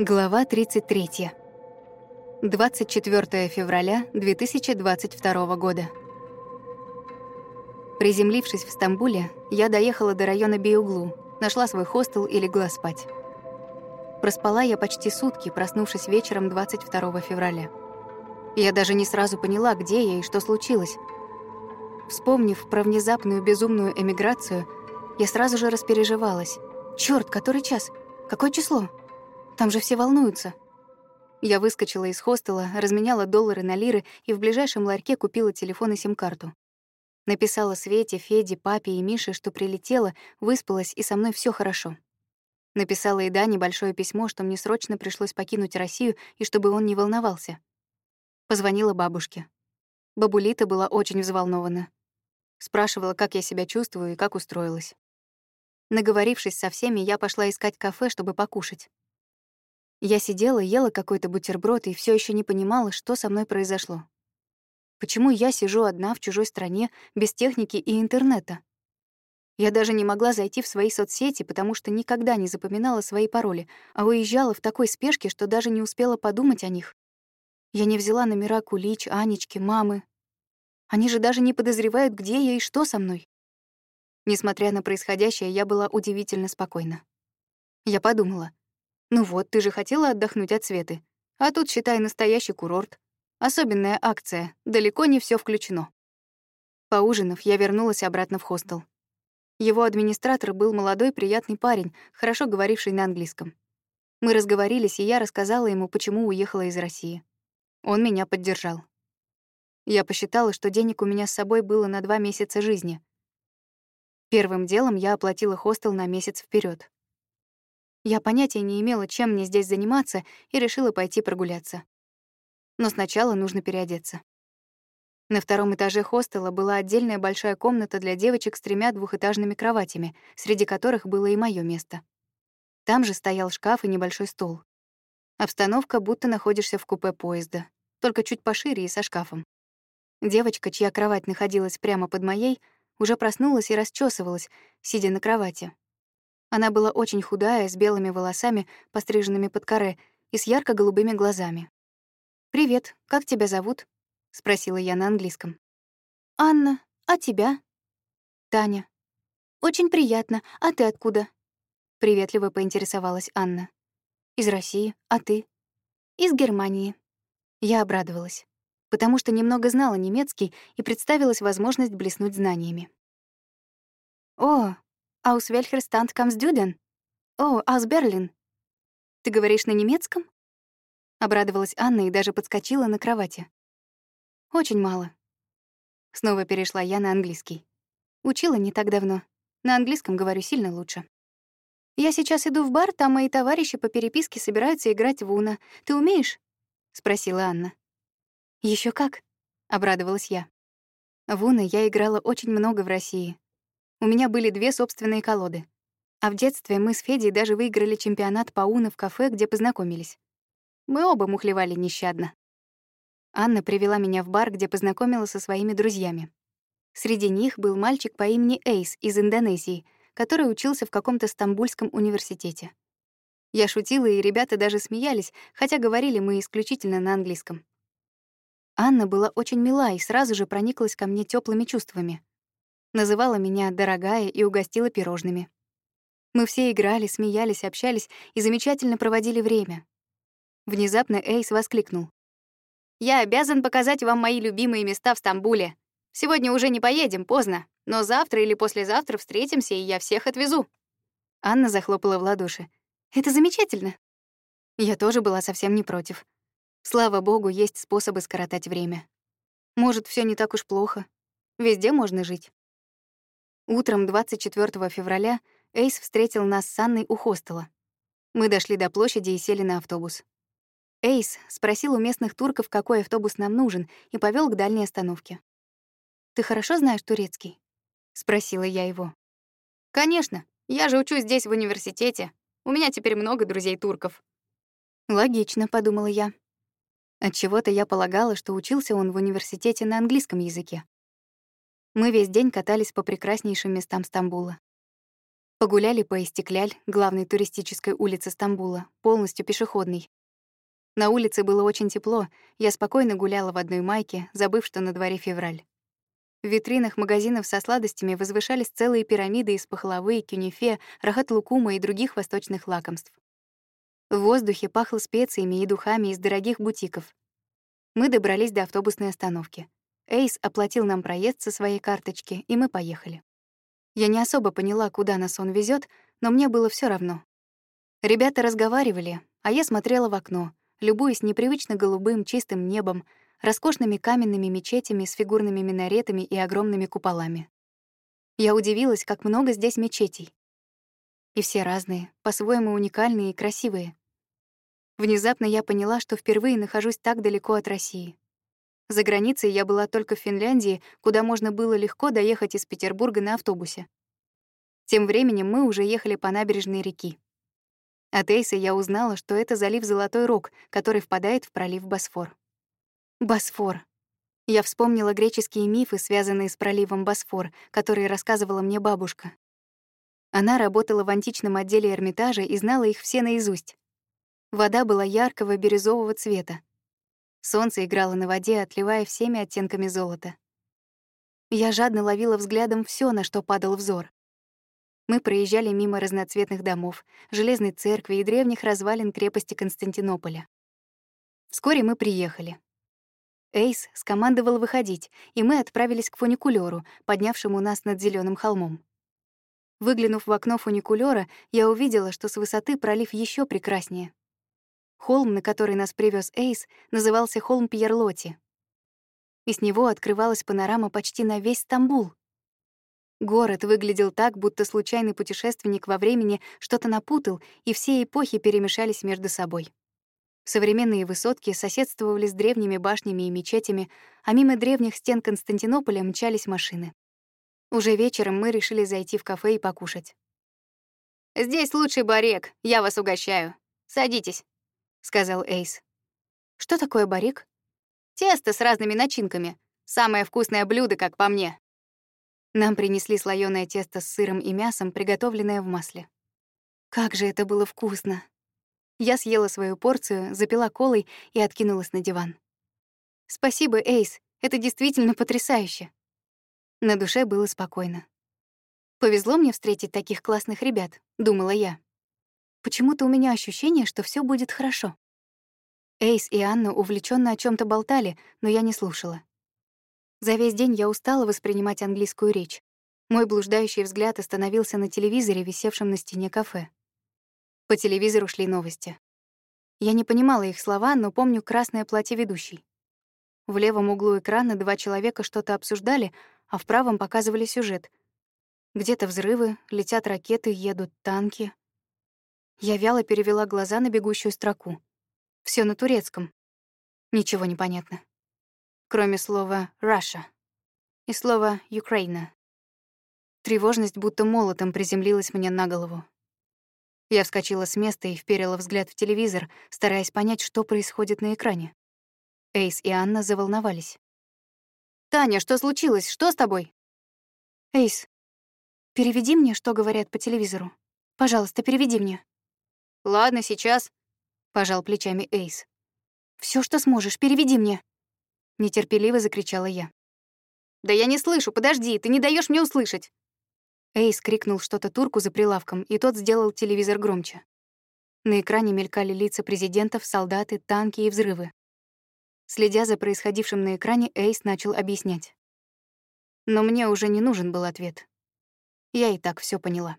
Глава 33. 24 февраля 2022 года. Приземлившись в Стамбуле, я доехала до района Биуглу, нашла свой хостел и легла спать. Проспала я почти сутки, проснувшись вечером 22 февраля. Я даже не сразу поняла, где я и что случилось. Вспомнив про внезапную безумную эмиграцию, я сразу же распереживалась. Чёрт, который час? Какое число? Там же все волнуются. Я выскочила из хостела, разменяла доллары на лиры и в ближайшем ларьке купила телефон и сим-карту. Написала Свете, Феде, папе и Мише, что прилетела, выспалась и со мной все хорошо. Написала и Дане большое письмо, что мне срочно пришлось покинуть Россию и чтобы он не волновался. Позвонила бабушке. Бабулита была очень взволнована. Спрашивала, как я себя чувствую и как устроилась. Наговорившись со всеми, я пошла искать кафе, чтобы покушать. Я сидела, ела какой-то бутерброд и все еще не понимала, что со мной произошло. Почему я сижу одна в чужой стране, без техники и интернета? Я даже не могла зайти в свои соцсети, потому что никогда не запоминала свои пароли, а уезжала в такой спешке, что даже не успела подумать о них. Я не взяла номера Кулич, Анечки, мамы. Они же даже не подозревают, где я и что со мной. Несмотря на происходящее, я была удивительно спокойна. Я подумала, ну вот, ты же хотела отдохнуть от Светы. А тут, считай, настоящий курорт. Особенная акция, далеко не все включено. Поужинав, я вернулась обратно в хостел. Его администратор был молодой, приятный парень, хорошо говоривший на английском. Мы разговорились, и я рассказала ему, почему уехала из России. Он меня поддержал. Я посчитала, что денег у меня с собой было на два месяца жизни. Первым делом я оплатила хостел на месяц вперед. Я понятия не имела, чем мне здесь заниматься, и решила пойти прогуляться. Но сначала нужно переодеться. На втором этаже хостела была отдельная большая комната для девочек с тремя двухэтажными кроватями, среди которых было и моё место. Там же стоял шкаф и небольшой стол. Обстановка, будто находишься в купе поезда, только чуть пошире и со шкафом. Девочка, чья кровать находилась прямо под моей, уже проснулась и расчесывалась, сидя на кровати, она была очень худая, с белыми волосами, постриженными под коре, и с ярко-голубыми глазами. «Привет, как тебя зовут?» — спросила я на английском. «Анна, а тебя?» «Таня». «Очень приятно. А ты откуда?» Приветливо поинтересовалась Анна. «Из России. А ты?» «Из Германии». Я обрадовалась, потому что немного знала немецкий и представилась возможность блеснуть знаниями. «О, «Aus welcher Stand kommst du denn?» «О, aus Berlin». «Ты говоришь на немецком?» Обрадовалась Анна и даже подскочила на кровати. «Очень мало». Снова перешла я на английский. Учила не так давно. На английском говорю сильно лучше. «Я сейчас иду в бар, там мои товарищи по переписке собираются играть в Уна. Ты умеешь?» — спросила Анна. Еще как», — обрадовалась я. В Уна я играла очень много в России, у меня были две собственные колоды. А в детстве мы с Федей даже выиграли чемпионат по УНО в кафе, где познакомились. Мы оба мухлевали нещадно. Анна привела меня в бар, где познакомила со своими друзьями. Среди них был мальчик по имени Эйс из Индонезии, который учился в каком-то стамбульском университете. Я шутила, и ребята даже смеялись, хотя говорили мы исключительно на английском. Анна была очень мила и сразу же прониклась ко мне теплыми чувствами называла меня «дорогая» и угостила пирожными. Мы все играли, смеялись, общались и замечательно проводили время. Внезапно Эйс воскликнул. «Я обязан показать вам мои любимые места в Стамбуле. Сегодня уже не поедем, поздно, но завтра или послезавтра встретимся, и я всех отвезу». Анна захлопала в ладоши. «Это замечательно». Я тоже была совсем не против. Слава богу, есть способы скоротать время. Может, все не так уж плохо. Везде можно жить. Утром 24 февраля Эйс встретил нас с Анной у хостела. Мы дошли до площади и сели на автобус. Эйс спросил у местных турков, какой автобус нам нужен, и повел к дальней остановке. «Ты хорошо знаешь турецкий?» — спросила я его. «Конечно. Я же учусь здесь в университете. У меня теперь много друзей-турков». «Логично», — подумала я. Отчего-то я полагала, что учился он в университете на английском языке. Мы весь день катались по прекраснейшим местам Стамбула. Погуляли по Истекляль, главной туристической улице Стамбула, полностью пешеходной. На улице было очень тепло, я спокойно гуляла в одной майке, забыв, что на дворе февраль. В витринах магазинов со сладостями возвышались целые пирамиды из пахлавы, кюнефе, рахат-лукума и других восточных лакомств. В воздухе пахло специями и духами из дорогих бутиков. Мы добрались до автобусной остановки. Эйс оплатил нам проезд со своей карточки, и мы поехали. Я не особо поняла, куда нас он везет, но мне было все равно. Ребята разговаривали, а я смотрела в окно, любуясь непривычно голубым чистым небом, роскошными каменными мечетями с фигурными минаретами и огромными куполами. Я удивилась, как много здесь мечетей. И все разные, по-своему уникальные и красивые. Внезапно я поняла, что впервые нахожусь так далеко от России. За границей я была только в Финляндии, куда можно было легко доехать из Петербурга на автобусе. Тем временем мы уже ехали по набережной реки. От Эйса я узнала, что это залив Золотой Рог, который впадает в пролив Босфор. Босфор. Я вспомнила греческие мифы, связанные с проливом Босфор, которые рассказывала мне бабушка. Она работала в античном отделе Эрмитажа и знала их все наизусть. Вода была яркого бирюзового цвета. Солнце играло на воде, отливая всеми оттенками золота. Я жадно ловила взглядом все, на что падал взор. Мы проезжали мимо разноцветных домов, железной церкви и древних развалин крепости Константинополя. Вскоре мы приехали. Эйс скомандовал выходить, и мы отправились к фуникулёру, поднявшему нас над зеленым холмом. Выглянув в окно фуникулёра, я увидела, что с высоты пролив еще прекраснее. Холм, на который нас привез Эйс, назывался холм Пьерлоти. И с него открывалась панорама почти на весь Стамбул. Город выглядел так, будто случайный путешественник во времени что-то напутал, и все эпохи перемешались между собой. Современные высотки соседствовали с древними башнями и мечетями, а мимо древних стен Константинополя мчались машины. Уже вечером мы решили зайти в кафе и покушать. «Здесь лучший барек, я вас угощаю. Садитесь», — сказал Эйс. «Что такое барек?» «Тесто с разными начинками. Самое вкусное блюдо, как по мне». Нам принесли слоёное тесто с сыром и мясом, приготовленное в масле. Как же это было вкусно! Я съела свою порцию, запила колой и откинулась на диван. «Спасибо, Эйс, это действительно потрясающе». На душе было спокойно. «Повезло мне встретить таких классных ребят», — думала я. Почему-то у меня ощущение, что все будет хорошо. Эйс и Анна увлеченно о чем то болтали, но я не слушала. За весь день я устала воспринимать английскую речь. Мой блуждающий взгляд остановился на телевизоре, висевшем на стене кафе. По телевизору шли новости. Я не понимала их слова, но помню красное платье ведущей. В левом углу экрана два человека что-то обсуждали, а в правом показывали сюжет. Где-то взрывы, летят ракеты, едут танки. Я вяло перевела глаза на бегущую строку. Все на турецком. Ничего не понятно. Кроме слова «Russia» и слова «Украина». Тревожность будто молотом приземлилась мне на голову. Я вскочила с места и вперила взгляд в телевизор, стараясь понять, что происходит на экране. Эйс и Анна заволновались. «Таня, что случилось? Что с тобой?» «Эйс, переведи мне, что говорят по телевизору. Пожалуйста, переведи мне». «Ладно, сейчас», — пожал плечами Эйс. Все, что сможешь, переведи мне», — нетерпеливо закричала я. «Да я не слышу, подожди, ты не даешь мне услышать». Эйс крикнул что-то турку за прилавком, и тот сделал телевизор громче. На экране мелькали лица президентов, солдаты, танки и взрывы. Следя за происходившим на экране, Эйс начал объяснять. Но мне уже не нужен был ответ. Я и так все поняла.